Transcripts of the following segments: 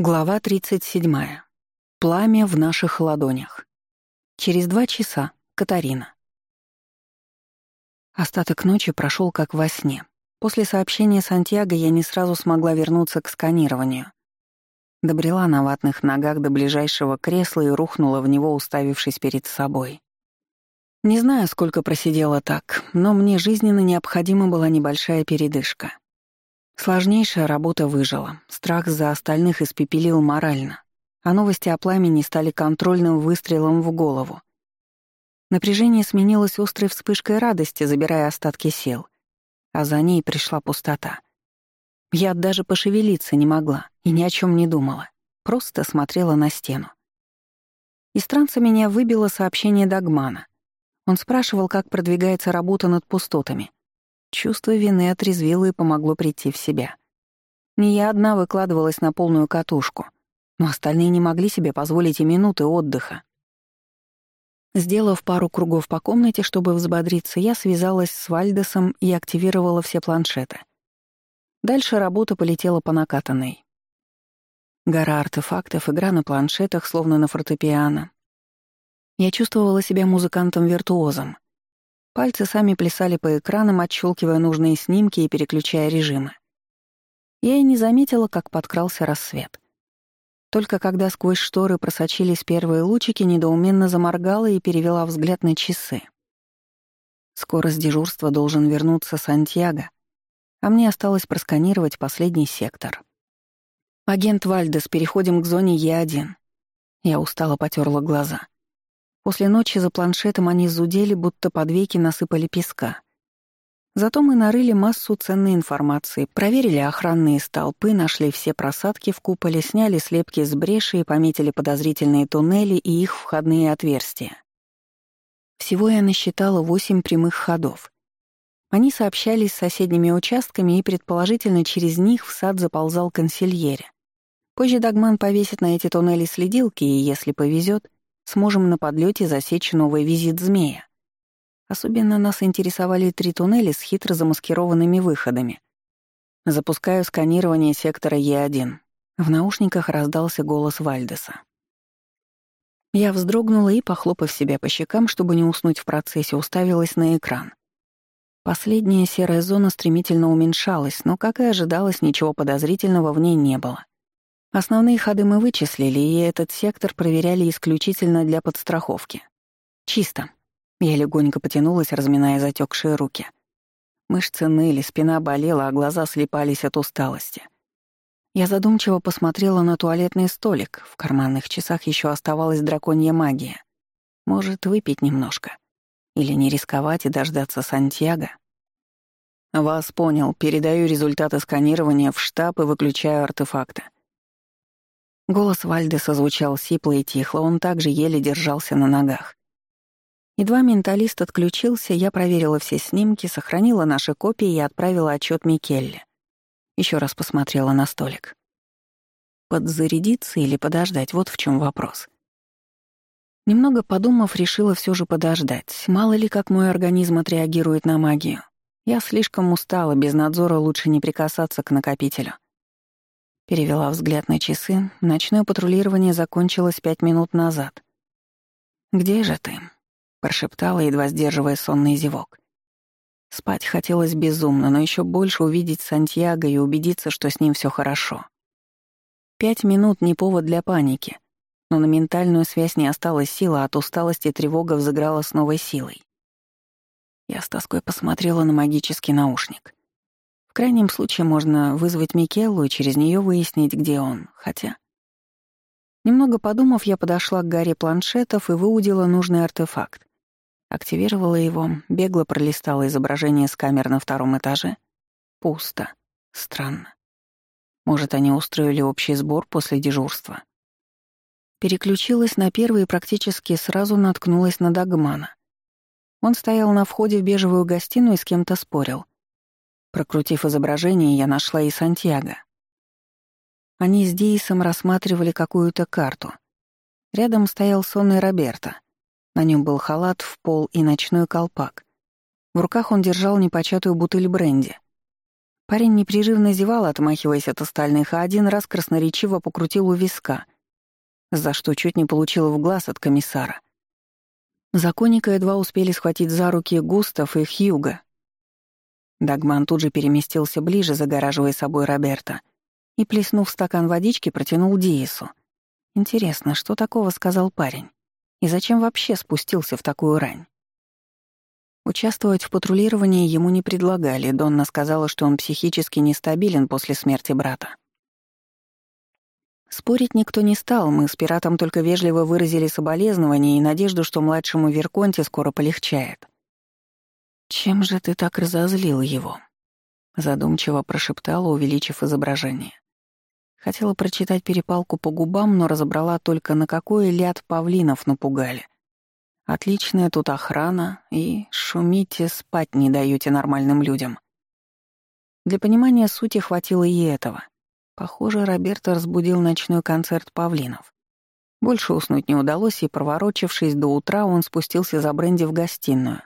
Глава 37. Пламя в наших ладонях. Через два часа. Катарина. Остаток ночи прошел как во сне. После сообщения Сантьяго я не сразу смогла вернуться к сканированию. Добрела на ватных ногах до ближайшего кресла и рухнула в него, уставившись перед собой. Не знаю, сколько просидела так, но мне жизненно необходима была небольшая передышка. Сложнейшая работа выжила. Страх за остальных испепелил морально. А новости о пламени стали контрольным выстрелом в голову. Напряжение сменилось острой вспышкой радости, забирая остатки сил. А за ней пришла пустота. Я даже пошевелиться не могла и ни о чем не думала. Просто смотрела на стену. Из транса меня выбило сообщение Дагмана. Он спрашивал, как продвигается работа над пустотами — Чувство вины отрезвило и помогло прийти в себя. Не я одна выкладывалась на полную катушку, но остальные не могли себе позволить и минуты отдыха. Сделав пару кругов по комнате, чтобы взбодриться, я связалась с Вальдесом и активировала все планшеты. Дальше работа полетела по накатанной. Гора артефактов, игра на планшетах, словно на фортепиано. Я чувствовала себя музыкантом-виртуозом — Пальцы сами плясали по экранам, отщелкивая нужные снимки и переключая режимы. Я и не заметила, как подкрался рассвет. Только когда сквозь шторы просочились первые лучики, недоуменно заморгала и перевела взгляд на часы. Скоро с дежурства должен вернуться Сантьяго, а мне осталось просканировать последний сектор. «Агент Вальдес, переходим к зоне Е1». Я устало потерла глаза. После ночи за планшетом они зудели, будто под веки насыпали песка. Зато мы нарыли массу ценной информации, проверили охранные столпы, нашли все просадки в куполе, сняли слепки с бреши и пометили подозрительные туннели и их входные отверстия. Всего я насчитала восемь прямых ходов. Они сообщались с соседними участками, и предположительно через них в сад заползал консильере. Позже Дагман повесит на эти туннели следилки, и, если повезет, сможем на подлете засечь новый визит змея. Особенно нас интересовали три туннеля с хитро замаскированными выходами. Запускаю сканирование сектора Е1. В наушниках раздался голос Вальдеса. Я вздрогнула и, похлопав себя по щекам, чтобы не уснуть в процессе, уставилась на экран. Последняя серая зона стремительно уменьшалась, но, как и ожидалось, ничего подозрительного в ней не было. Основные ходы мы вычислили, и этот сектор проверяли исключительно для подстраховки. Чисто. Я легонько потянулась, разминая затекшие руки. Мышцы ныли, спина болела, а глаза слепались от усталости. Я задумчиво посмотрела на туалетный столик. В карманных часах еще оставалась драконья магия. Может, выпить немножко. Или не рисковать и дождаться Сантьяго. «Вас понял. Передаю результаты сканирования в штаб и выключаю артефакты», Голос Вальдеса звучал сипло и тихо, он также еле держался на ногах. Едва менталист отключился, я проверила все снимки, сохранила наши копии и отправила отчет Микелле. Еще раз посмотрела на столик. Подзарядиться или подождать, вот в чем вопрос. Немного подумав, решила все же подождать. Мало ли, как мой организм отреагирует на магию. Я слишком устала, без надзора лучше не прикасаться к накопителю. Перевела взгляд на часы. Ночное патрулирование закончилось пять минут назад. «Где же ты?» — прошептала, едва сдерживая сонный зевок. Спать хотелось безумно, но еще больше увидеть Сантьяго и убедиться, что с ним все хорошо. Пять минут — не повод для паники, но на ментальную связь не осталось силы, а от усталости тревога взыграла с новой силой. Я с тоской посмотрела на магический наушник крайнем случае можно вызвать Микеллу и через нее выяснить, где он, хотя... Немного подумав, я подошла к гаре планшетов и выудила нужный артефакт. Активировала его, бегло пролистала изображение с камер на втором этаже. Пусто. Странно. Может, они устроили общий сбор после дежурства? Переключилась на первый и практически сразу наткнулась на Дагмана. Он стоял на входе в бежевую гостиную и с кем-то спорил. Прокрутив изображение, я нашла и Сантьяго. Они с Дейсом рассматривали какую-то карту. Рядом стоял сонный Роберто. На нем был халат в пол и ночной колпак. В руках он держал непочатую бутыль бренди. Парень непрерывно зевал, отмахиваясь от остальных, а один раз красноречиво покрутил у виска, за что чуть не получил в глаз от комиссара. Законника едва успели схватить за руки Густав и Хьюга. Дагман тут же переместился ближе, загораживая собой Роберта, и, плеснув стакан водички, протянул Диесу. Интересно, что такого сказал парень? И зачем вообще спустился в такую рань? Участвовать в патрулировании ему не предлагали, Донна сказала, что он психически нестабилен после смерти брата. Спорить никто не стал, мы с пиратом только вежливо выразили соболезнования и надежду, что младшему Верконте скоро полегчает. «Чем же ты так разозлил его?» — задумчиво прошептала, увеличив изображение. Хотела прочитать перепалку по губам, но разобрала только, на какой ляд павлинов напугали — Отличная тут охрана, и шумите, спать не даете нормальным людям. Для понимания сути хватило и этого. Похоже, Роберто разбудил ночной концерт павлинов. Больше уснуть не удалось, и, проворочившись до утра, он спустился за бренди в гостиную,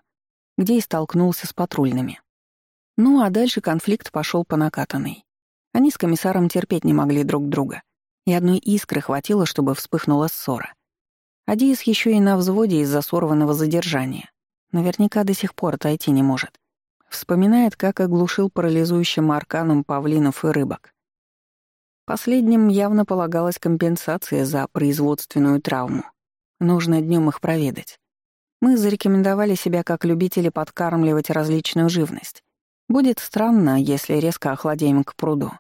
где и столкнулся с патрульными. Ну а дальше конфликт пошел по накатанной. Они с комиссаром терпеть не могли друг друга, и одной искры хватило, чтобы вспыхнула ссора — Адиис еще и на взводе из-за сорванного задержания. Наверняка до сих пор отойти не может. Вспоминает, как оглушил парализующим арканом павлинов и рыбок. Последним явно полагалась компенсация за производственную травму. Нужно днем их проведать. Мы зарекомендовали себя как любители подкармливать различную живность. Будет странно, если резко охладеем к пруду.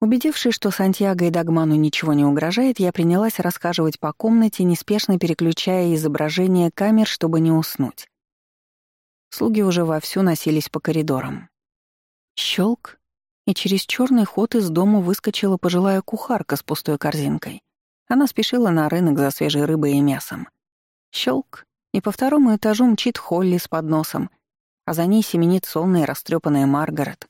Убедившись, что Сантьяго и Дагману ничего не угрожает, я принялась расхаживать по комнате, неспешно переключая изображение камер, чтобы не уснуть. Слуги уже вовсю носились по коридорам. Щелк, и через черный ход из дома выскочила пожилая кухарка с пустой корзинкой. Она спешила на рынок за свежей рыбой и мясом. Щелк, и по второму этажу мчит Холли с подносом, а за ней семенит сонная растрепанная Маргарет.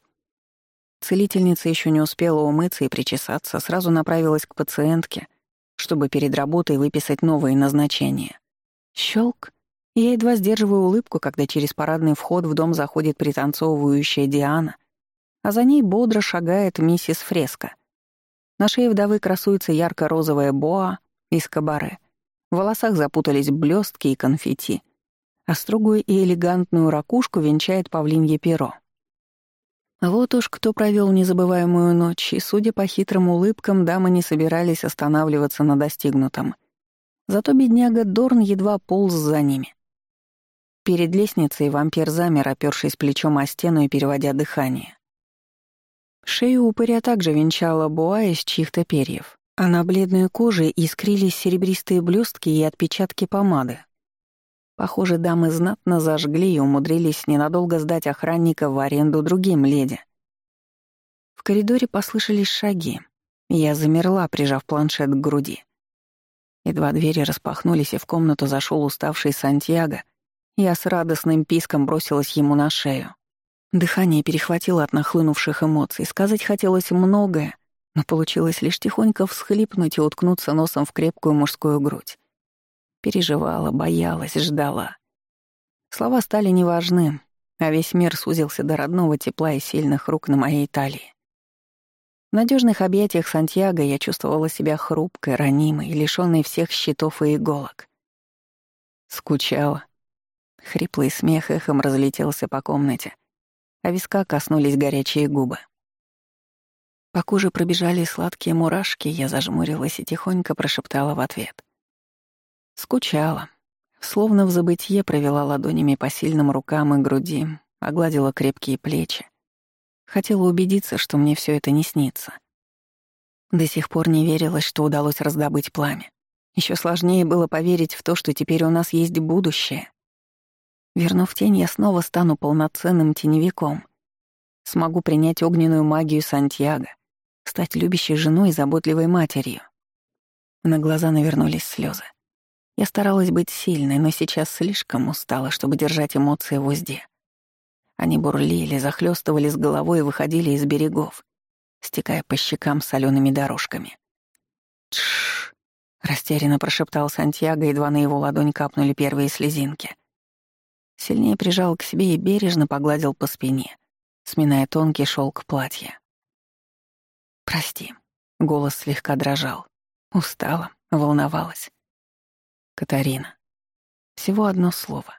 Целительница еще не успела умыться и причесаться, сразу направилась к пациентке, чтобы перед работой выписать новые назначения. Щелк. Я едва сдерживаю улыбку, когда через парадный вход в дом заходит пританцовывающая Диана, а за ней бодро шагает миссис Фреско. На шее вдовы красуется ярко-розовая боа из кабаре. В волосах запутались блестки и конфетти, а строгую и элегантную ракушку венчает павлинье перо. Вот уж кто провел незабываемую ночь, и, судя по хитрым улыбкам, дамы не собирались останавливаться на достигнутом. Зато бедняга Дорн едва полз за ними. Перед лестницей вампир замер, опёршись плечом о стену и переводя дыхание. Шею упыря также венчала буа из чьих-то перьев, а на бледной коже искрились серебристые блестки и отпечатки помады. Похоже, дамы знатно зажгли и умудрились ненадолго сдать охранника в аренду другим леди. В коридоре послышались шаги. Я замерла, прижав планшет к груди. Едва двери распахнулись, и в комнату зашел уставший Сантьяго. Я с радостным писком бросилась ему на шею. Дыхание перехватило от нахлынувших эмоций. Сказать хотелось многое, но получилось лишь тихонько всхлипнуть и уткнуться носом в крепкую мужскую грудь. Переживала, боялась, ждала. Слова стали неважны, а весь мир сузился до родного тепла и сильных рук на моей талии. В надежных объятиях Сантьяго я чувствовала себя хрупкой, ранимой, лишённой всех щитов и иголок. Скучала. Хриплый смех эхом разлетелся по комнате, а виска коснулись горячие губы. По коже пробежали сладкие мурашки, я зажмурилась и тихонько прошептала в ответ. Скучала. Словно в забытье провела ладонями по сильным рукам и груди, огладила крепкие плечи. Хотела убедиться, что мне все это не снится. До сих пор не верилось, что удалось раздобыть пламя. Еще сложнее было поверить в то, что теперь у нас есть будущее. Вернув тень, я снова стану полноценным теневиком. Смогу принять огненную магию Сантьяго, стать любящей женой и заботливой матерью. На глаза навернулись слезы. Я старалась быть сильной, но сейчас слишком устала, чтобы держать эмоции в узде. Они бурлили, захлестывали с головой и выходили из берегов, стекая по щекам солеными дорожками. «Тш!» — растерянно прошептал Сантьяго, едва на его ладонь капнули первые слезинки. Сильнее прижал к себе и бережно погладил по спине, сминая тонкий шелк платья. «Прости», — голос слегка дрожал. Устала, волновалась. «Катарина». Всего одно слово.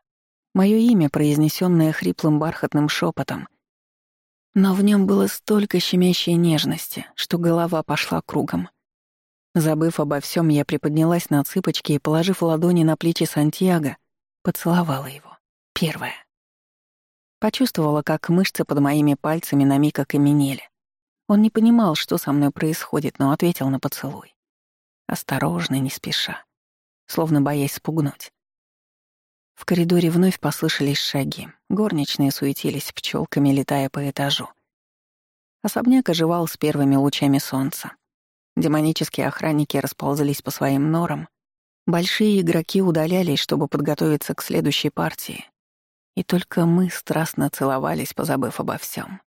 Мое имя, произнесенное хриплым бархатным шепотом, но в нем было столько щемящей нежности, что голова пошла кругом. Забыв обо всем, я приподнялась на цыпочки и, положив ладони на плечи Сантьяго, поцеловала его. Первая. Почувствовала, как мышцы под моими пальцами на миг окаменели. Он не понимал, что со мной происходит, но ответил на поцелуй. Осторожно, не спеша, словно боясь спугнуть. В коридоре вновь послышались шаги. Горничные суетились пчелками, летая по этажу. Особняк оживал с первыми лучами солнца. Демонические охранники расползались по своим норам. Большие игроки удалялись, чтобы подготовиться к следующей партии. И только мы страстно целовались, позабыв обо всем.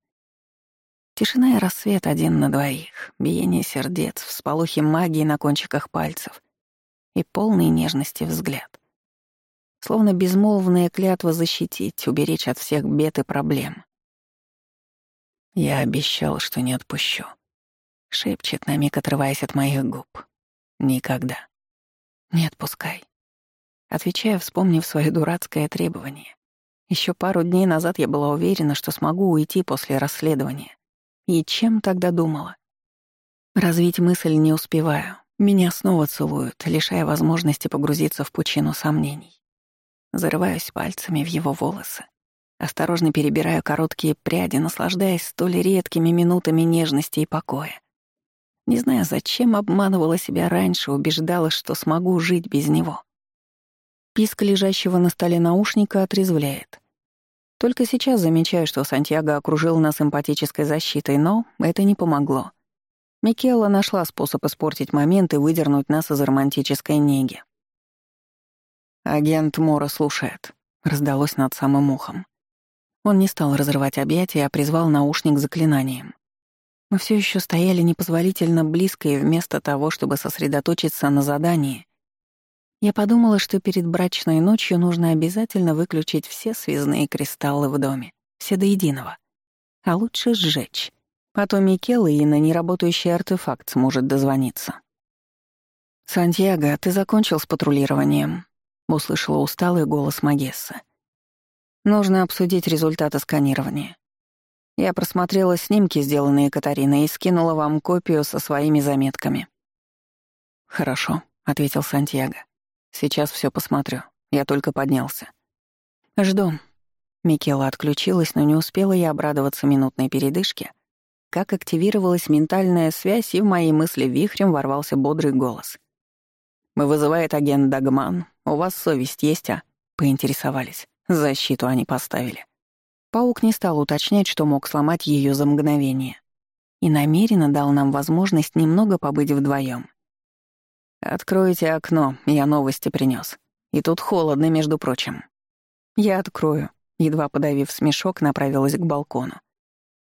Тишина и рассвет один на двоих, биение сердец, всполохи магии на кончиках пальцев и полный нежности взгляд — словно безмолвная клятва защитить, уберечь от всех бед и проблем. «Я обещал, что не отпущу», — шепчет на миг, отрываясь от моих губ. «Никогда. Не отпускай». Отвечая, вспомнив свое дурацкое требование. Еще пару дней назад я была уверена, что смогу уйти после расследования. И чем тогда думала? Развить мысль не успеваю. Меня снова целуют, лишая возможности погрузиться в пучину сомнений. Зарываюсь пальцами в его волосы. Осторожно перебираю короткие пряди, наслаждаясь столь редкими минутами нежности и покоя. Не знаю, зачем обманывала себя раньше, убеждала, что смогу жить без него. Писк лежащего на столе наушника отрезвляет. Только сейчас замечаю, что Сантьяго окружил нас эмпатической защитой, но это не помогло. Микелла нашла способ испортить момент и выдернуть нас из романтической неги. «Агент Мора слушает», — раздалось над самым ухом. Он не стал разрывать объятия, а призвал наушник заклинанием. Мы все еще стояли непозволительно близко, и вместо того, чтобы сосредоточиться на задании, я подумала, что перед брачной ночью нужно обязательно выключить все связные кристаллы в доме, все до единого. А лучше сжечь, а то Микелла и на неработающий артефакт сможет дозвониться. «Сантьяго, ты закончил с патрулированием?» — услышала усталый голос Магесса. «Нужно обсудить результаты сканирования. Я просмотрела снимки, сделанные Катариной, и скинула вам копию со своими заметками». «Хорошо», — ответил Сантьяго. «Сейчас все посмотрю. Я только поднялся». «Жду». Микела отключилась, но не успела я обрадоваться минутной передышке, как активировалась ментальная связь, и в мои мысли вихрем ворвался бодрый голос. «Вызывает агент Дагман. У вас совесть есть, а?» — поинтересовались. Защиту они поставили. Паук не стал уточнять, что мог сломать ее за мгновение. И намеренно дал нам возможность немного побыть вдвоем. «Откройте окно, я новости принес. И тут холодно, между прочим». «Я открою», — едва подавив смешок, направилась к балкону.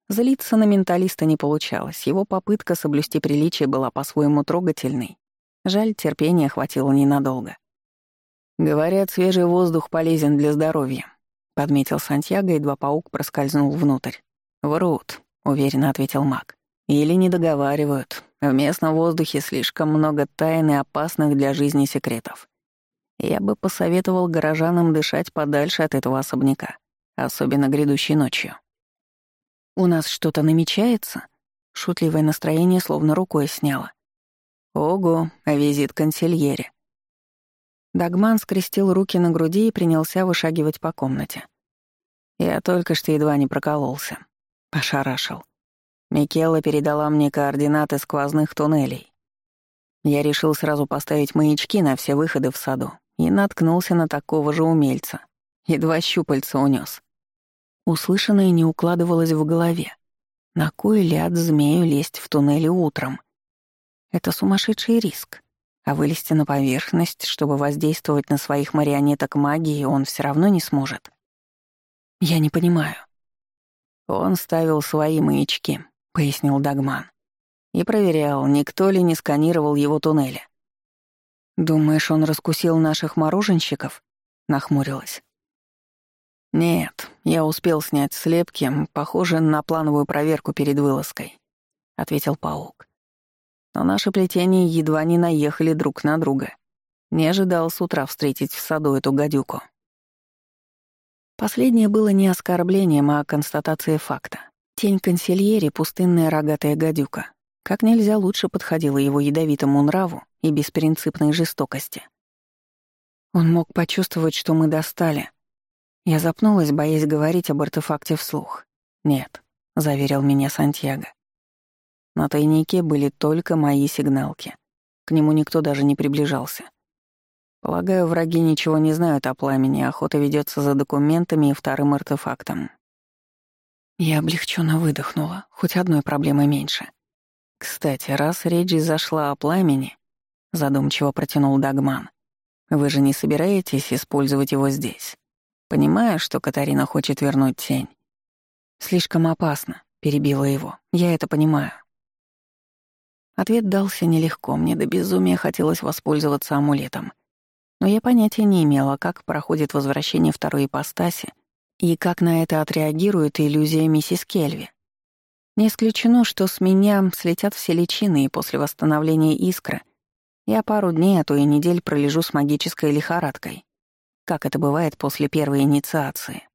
Злиться на менталиста не получалось, его попытка соблюсти приличие была по-своему трогательной, Жаль, терпения хватило ненадолго. «Говорят, свежий воздух полезен для здоровья», — подметил Сантьяго, и два паук проскользнул внутрь. «Врут», — уверенно ответил маг. «Или не договаривают. В местном воздухе слишком много тайн и опасных для жизни секретов. Я бы посоветовал горожанам дышать подальше от этого особняка, особенно грядущей ночью». «У нас что-то намечается?» Шутливое настроение словно рукой сняло. Ого, а визит консильере. Дагман скрестил руки на груди и принялся вышагивать по комнате. Я только что едва не прокололся. Ошарашил. Микелла передала мне координаты сквозных туннелей. Я решил сразу поставить маячки на все выходы в саду и наткнулся на такого же умельца. Едва щупальца унес. Услышанное не укладывалось в голове. На кой ляд змею лезть в туннели утром? Это сумасшедший риск. А вылезти на поверхность, чтобы воздействовать на своих марионеток магии, он все равно не сможет. Я не понимаю. Он ставил свои маячки, пояснил Дагман. И проверял, никто ли не сканировал его туннели. «Думаешь, он раскусил наших мороженщиков?» — нахмурилась. «Нет, я успел снять слепки, похоже на плановую проверку перед вылазкой», — ответил паук. «Но наши плетения едва не наехали друг на друга. Не ожидал с утра встретить в саду эту гадюку». Последнее было не оскорблением, а констатацией факта. Тень консильери — пустынная рогатая гадюка. Как нельзя лучше подходила его ядовитому нраву и беспринципной жестокости. Он мог почувствовать, что мы достали, я запнулась, боясь говорить об артефакте вслух. «Нет», — заверил меня Сантьяго. На тайнике были только мои сигналки. К нему никто даже не приближался. Полагаю, враги ничего не знают о пламени, охота ведется за документами и вторым артефактом. Я облегченно выдохнула, хоть одной проблемы меньше. Кстати, раз речь зашла о пламени, задумчиво протянул Дагман, вы же не собираетесь использовать его здесь? Понимая, что Катарина хочет вернуть тень. «Слишком опасно», — перебила его. «Я это понимаю». Ответ дался нелегко, мне до безумия хотелось воспользоваться амулетом. Но я понятия не имела, как проходит возвращение второй ипостаси и как на это отреагирует иллюзия миссис Кельви. Не исключено, что с меня слетят все личины, и после восстановления искры я пару дней, а то и недель пролежу с магической лихорадкой как это бывает после первой инициации.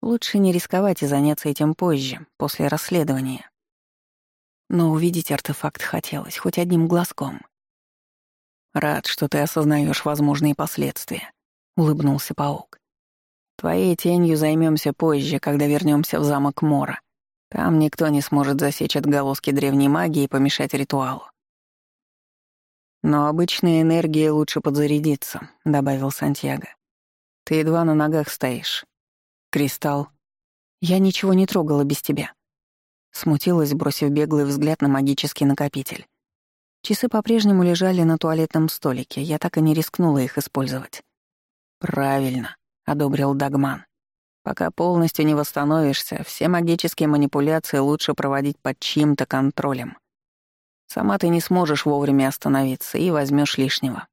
Лучше не рисковать и заняться этим позже, после расследования. Но увидеть артефакт хотелось, хоть одним глазком. «Рад, что ты осознаешь возможные последствия», — улыбнулся паук. «Твоей тенью займемся позже, когда вернемся в замок Мора. Там никто не сможет засечь отголоски древней магии и помешать ритуалу. «Но обычной энергией лучше подзарядиться», — добавил Сантьяго. Ты едва на ногах стоишь. Кристалл. Я ничего не трогала без тебя. Смутилась, бросив беглый взгляд на магический накопитель. Часы по-прежнему лежали на туалетном столике, я так и не рискнула их использовать. «Правильно», — одобрил Дагман. «Пока полностью не восстановишься, все магические манипуляции лучше проводить под чьим-то контролем. Сама ты не сможешь вовремя остановиться и возьмешь лишнего.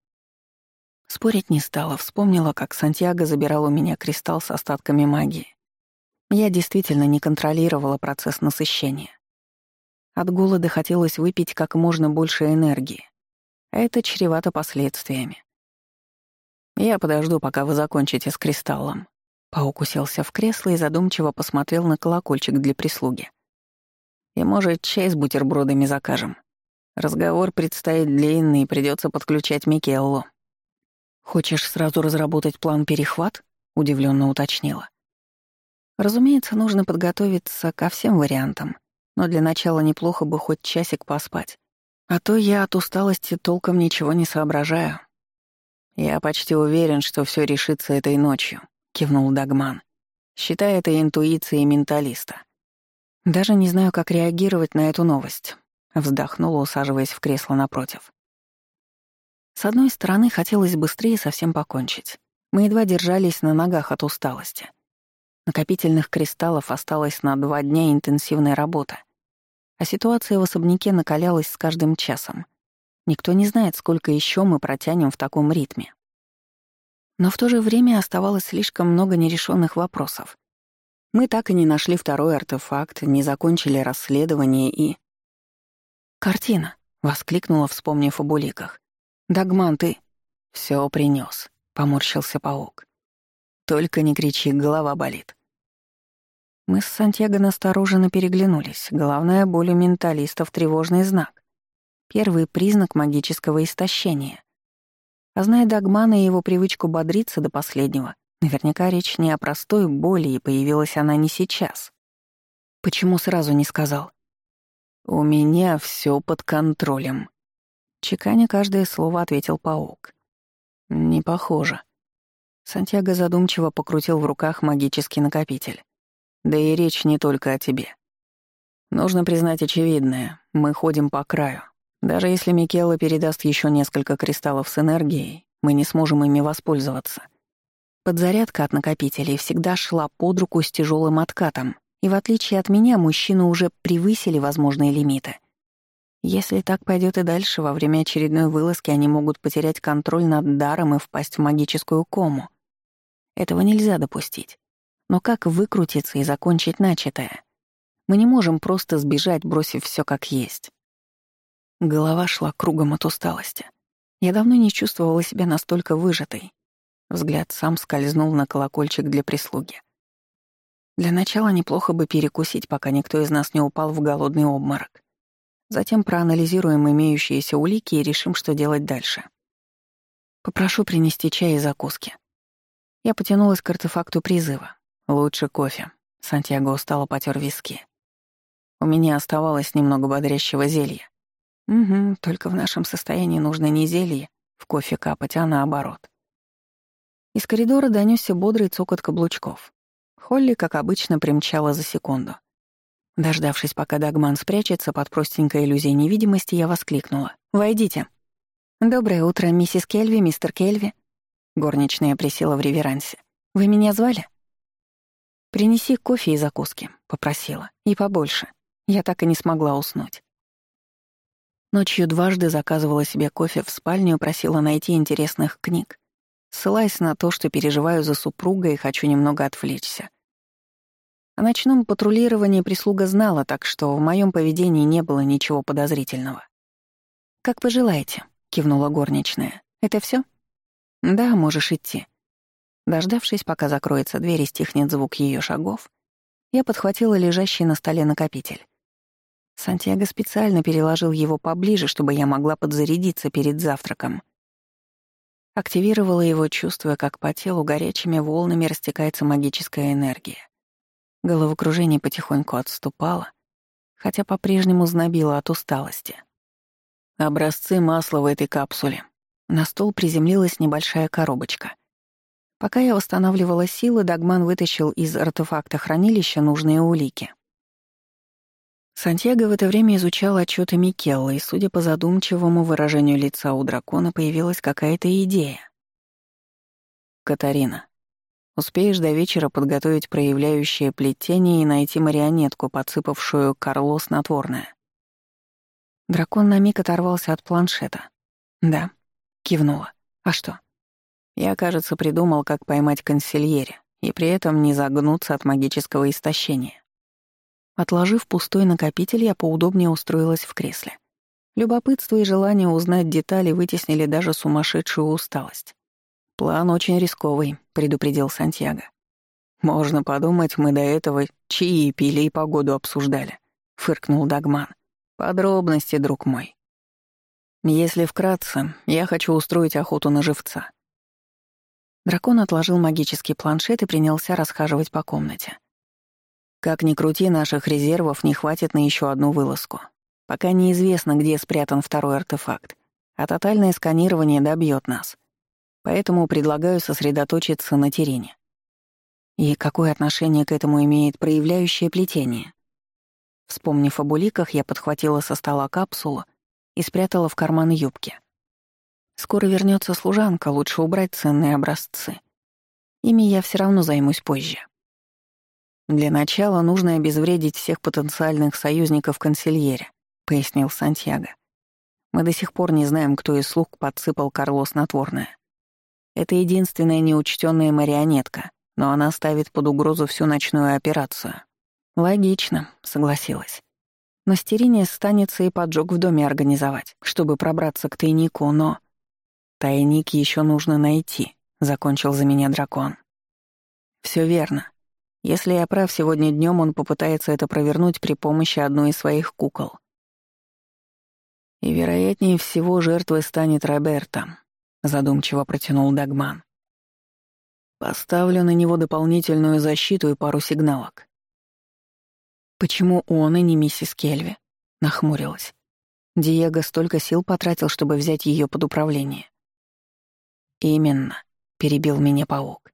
Спорить не стала, вспомнила, как Сантьяго забирал у меня кристалл с остатками магии. Я действительно не контролировала процесс насыщения. От голода хотелось выпить как можно больше энергии. Это чревато последствиями. «Я подожду, пока вы закончите с кристаллом». Паук уселся в кресло и задумчиво посмотрел на колокольчик для прислуги. «И, может, чай с бутербродами закажем. Разговор предстоит длинный, и придется подключать Микеллу». «Хочешь сразу разработать план перехват?» — удивленно уточнила. Разумеется, нужно подготовиться ко всем вариантам, но для начала неплохо бы хоть часик поспать. А то я от усталости толком ничего не соображаю. «Я почти уверен, что все решится этой ночью», — кивнул Дагман. «Считай это интуицией менталиста». «Даже не знаю, как реагировать на эту новость», — вздохнула, усаживаясь в кресло напротив. С одной стороны, хотелось быстрее совсем покончить. Мы едва держались на ногах от усталости. Накопительных кристаллов осталось на два дня интенсивной работы. А ситуация в особняке накалялась с каждым часом. Никто не знает, сколько еще мы протянем в таком ритме. Но в то же время оставалось слишком много нерешенных вопросов. Мы так и не нашли второй артефакт, не закончили расследование и... «Картина!» — воскликнула, вспомнив об уликах. «Дагман, ты...» «Всё принёс», — поморщился паук. «Только не кричи, голова болит». Мы с Сантьяго настороженно переглянулись. Главная боль у менталистов — тревожный знак. Первый признак магического истощения. А зная Дагмана и его привычку бодриться до последнего, наверняка речь не о простой боли, и появилась она не сейчас. Почему сразу не сказал? «У меня всё под контролем», Чеканя каждое слово ответил паук. «Не похоже». Сантьяго задумчиво покрутил в руках магический накопитель. «Да и речь не только о тебе. Нужно признать очевидное. Мы ходим по краю. Даже если Микелла передаст еще несколько кристаллов с энергией, мы не сможем ими воспользоваться. Подзарядка от накопителей всегда шла под руку с тяжелым откатом, и в отличие от меня, мужчины уже превысили возможные лимиты — если так пойдет и дальше, во время очередной вылазки они могут потерять контроль над даром и впасть в магическую кому. Этого нельзя допустить. Но как выкрутиться и закончить начатое? Мы не можем просто сбежать, бросив все как есть. Голова шла кругом от усталости. Я давно не чувствовала себя настолько выжатой. Взгляд сам скользнул на колокольчик для прислуги. Для начала неплохо бы перекусить, пока никто из нас не упал в голодный обморок. Затем проанализируем имеющиеся улики и решим, что делать дальше. Попрошу принести чай и закуски. Я потянулась к артефакту призыва. Лучше кофе. Сантьяго устало потер виски. У меня оставалось немного бодрящего зелья. Угу, только в нашем состоянии нужно не зелье в кофе капать, а наоборот. Из коридора донёсся бодрый цокот каблучков. Холли, как обычно, примчала за секунду. Дождавшись, пока Дагман спрячется под простенькой иллюзией невидимости, я воскликнула. «Войдите». «Доброе утро, миссис Кельви, мистер Кельви». Горничная присела в реверансе. «Вы меня звали?» «Принеси кофе и закуски», — попросила. «И побольше. Я так и не смогла уснуть». Ночью дважды заказывала себе кофе в спальню и просила найти интересных книг, ссылаясь на то, что переживаю за супруга и хочу немного отвлечься. О ночном патрулировании прислуга знала, так что в моем поведении не было ничего подозрительного. «Как пожелаете», — кивнула горничная. «Это все? «Да, можешь идти». Дождавшись, пока закроется дверь и стихнет звук ее шагов, я подхватила лежащий на столе накопитель. Сантьяго специально переложил его поближе, чтобы я могла подзарядиться перед завтраком. Активировала его, чувствуя, как по телу горячими волнами растекается магическая энергия. Головокружение потихоньку отступало, хотя по-прежнему знобило от усталости. Образцы масла в этой капсуле. На стол приземлилась небольшая коробочка. Пока я восстанавливала силы, Дагман вытащил из артефакта хранилища нужные улики. Сантьяго в это время изучал отчеты Микелла, и, судя по задумчивому выражению лица у дракона, появилась какая-то идея. «Катарина, успеешь до вечера подготовить проявляющее плетение и найти марионетку, подсыпавшую Карло снотворное?» Дракон на миг оторвался от планшета. «Да», — кивнула. «А что?» «Я, кажется, придумал, как поймать консильере и при этом не загнуться от магического истощения. Отложив пустой накопитель, я поудобнее устроилась в кресле. Любопытство и желание узнать детали вытеснили даже сумасшедшую усталость. «План очень рисковый», — предупредил Сантьяго. «Можно подумать, мы до этого чаи пили и погоду обсуждали», — фыркнул Дагман. «Подробности, друг мой». «Если вкратце, я хочу устроить охоту на живца». Дракон отложил магический планшет и принялся расхаживать по комнате. Как ни крути, наших резервов не хватит на еще одну вылазку. Пока неизвестно, где спрятан второй артефакт, а тотальное сканирование добьет нас. Поэтому предлагаю сосредоточиться на Терине. И какое отношение к этому имеет проявляющее плетение? Вспомнив об уликах, я подхватила со стола капсулу и спрятала в карман юбки. Скоро вернется служанка, лучше убрать ценные образцы. Ими я все равно займусь позже. «Для начала нужно обезвредить всех потенциальных союзников консильере», — пояснил Сантьяго. «Мы до сих пор не знаем, кто из слуг подсыпал Карло снотворное. Это единственная неучтенная марионетка, но она ставит под угрозу всю ночную операцию». «Логично», — согласилась. Но стерение станется и поджог в доме организовать, чтобы пробраться к тайнику, но... «Тайник еще нужно найти», — закончил за меня дракон. Все верно. Если я прав, сегодня днем он попытается это провернуть при помощи одной из своих кукол. И, вероятнее всего, жертвой станет Роберта, задумчиво протянул Дагман. Поставлю на него дополнительную защиту и пару сигналок. Почему он и не миссис Кельви? Нахмурилась. Диего столько сил потратил, чтобы взять ее под управление. Именно, перебил меня паук.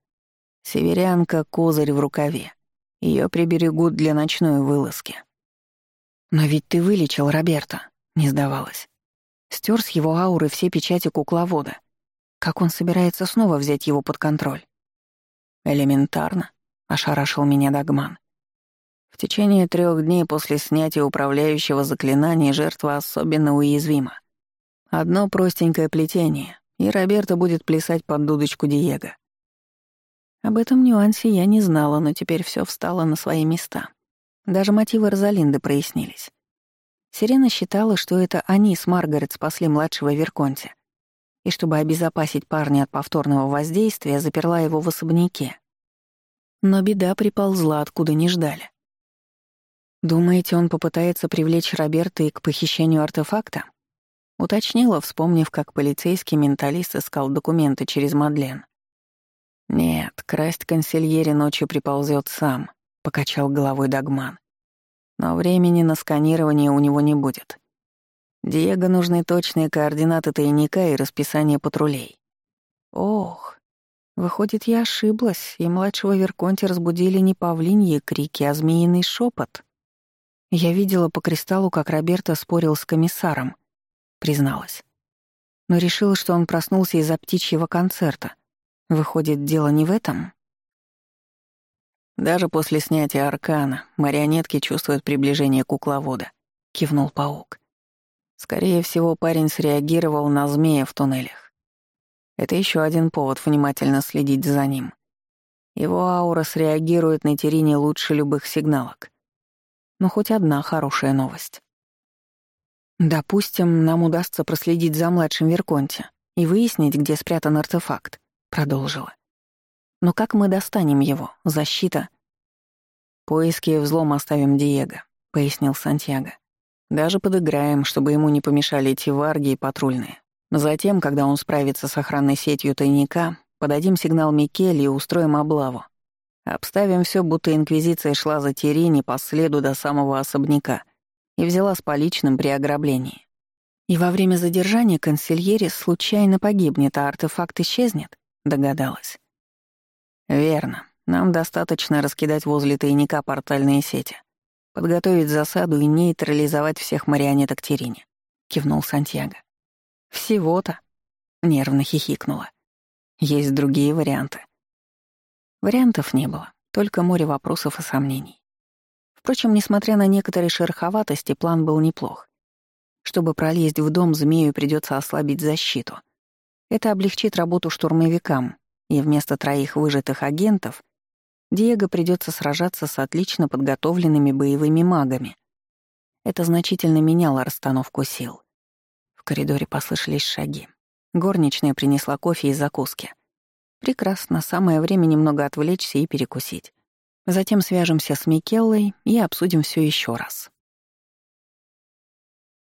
Северянка — козырь в рукаве. Ее приберегут для ночной вылазки. «Но ведь ты вылечил Роберта», — не сдавалась. Стер с его ауры все печати кукловода. Как он собирается снова взять его под контроль? «Элементарно», — ошарашил меня Дагман. В течение трех дней после снятия управляющего заклинания жертва особенно уязвима. Одно простенькое плетение, и Роберто будет плясать под дудочку Диего. Об этом нюансе я не знала, но теперь все встало на свои места. Даже мотивы Розалинды прояснились. Сирена считала, что это они с Маргарет спасли младшего Верконте, и чтобы обезопасить парня от повторного воздействия, заперла его в особняке. Но беда приползла, откуда не ждали. «Думаете, он попытается привлечь Роберта и к похищению артефакта?» Уточнила, вспомнив, как полицейский менталист искал документы через Мадлен. «Нет, красть консильери ночью приползет сам», — покачал головой Дагман. «Но времени на сканирование у него не будет. Диего нужны точные координаты тайника и расписание патрулей». «Ох, выходит, я ошиблась, и младшего Верконти разбудили не павлиньи крики, а змеиный шепот. Я видела по кристаллу, как Роберто спорил с комиссаром», — призналась. Но решила, что он проснулся из-за птичьего концерта — Выходит, дело не в этом? Даже после снятия аркана марионетки чувствуют приближение кукловода, кивнул паук. Скорее всего, парень среагировал на змея в туннелях. Это еще один повод внимательно следить за ним. Его аура среагирует на Терине лучше любых сигналок. Но хоть одна хорошая новость. Допустим, нам удастся проследить за младшим Верконте и выяснить, где спрятан артефакт. — продолжила. «Но как мы достанем его? Защита?» «Поиски и взлом оставим Диего», — пояснил Сантьяго. «Даже подыграем, чтобы ему не помешали эти варги и патрульные. Затем, когда он справится с охранной сетью тайника, подадим сигнал Микеле и устроим облаву. Обставим все, будто Инквизиция шла за Терини по следу до самого особняка и взяла с поличным при ограблении. И во время задержания консильери случайно погибнет, а артефакт исчезнет? Догадалась. Верно. Нам достаточно раскидать возле тайника портальные сети, подготовить засаду и нейтрализовать всех марионеток Терине, кивнул Сантьяго. Всего-то, нервно хихикнула. Есть другие варианты. Вариантов не было, только море вопросов и сомнений. Впрочем, несмотря на некоторые шероховатости, план был неплох. Чтобы пролезть в дом, змею придется ослабить защиту. Это облегчит работу штурмовикам, и вместо троих выжатых агентов Диего придется сражаться с отлично подготовленными боевыми магами. Это значительно меняло расстановку сил. В коридоре послышались шаги. Горничная принесла кофе и закуски. Прекрасно, самое время немного отвлечься и перекусить. Затем свяжемся с Микеллой и обсудим все еще раз.